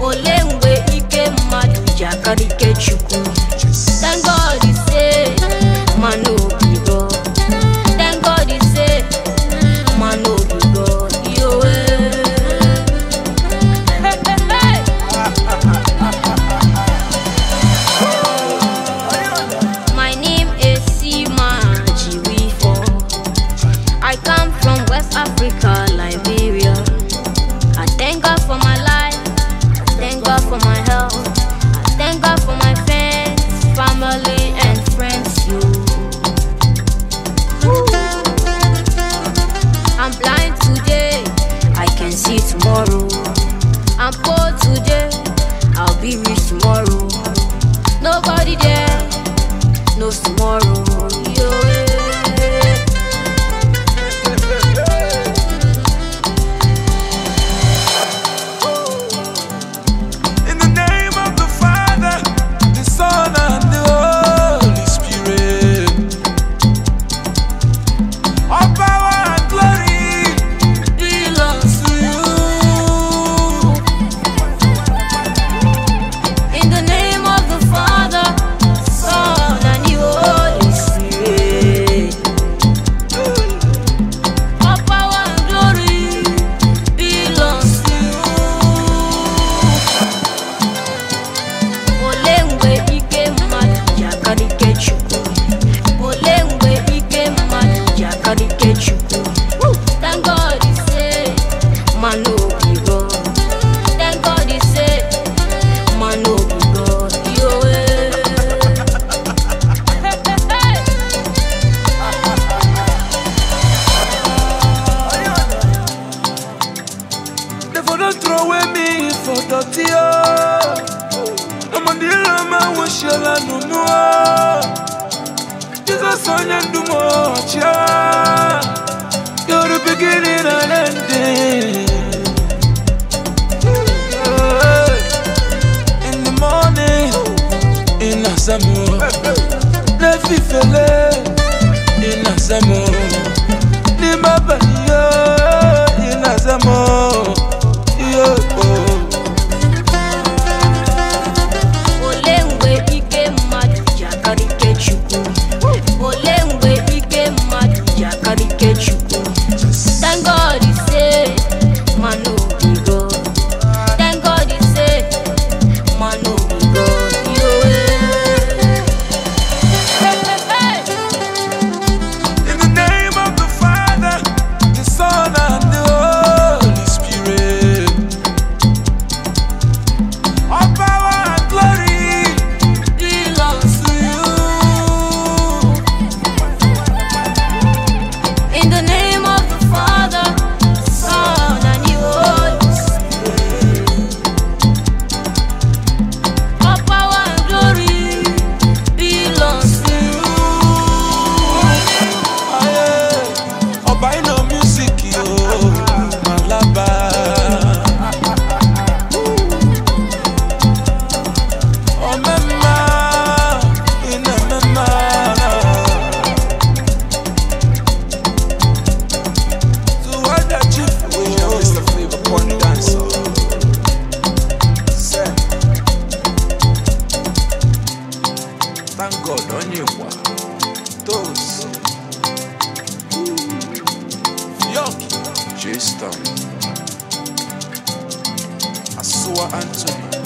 olee mgbe ike mmadụ ji akara thank god ise mana obigo thank god ise eh. my name is Sima I come from West Africa. tomorrow. In Jesus you're the beginning and ending. In the morning, in Asamu, Lefi in Asamu, Nimabaniyo, in Asamu. Caribe. godonye wa tos yok chase asua antony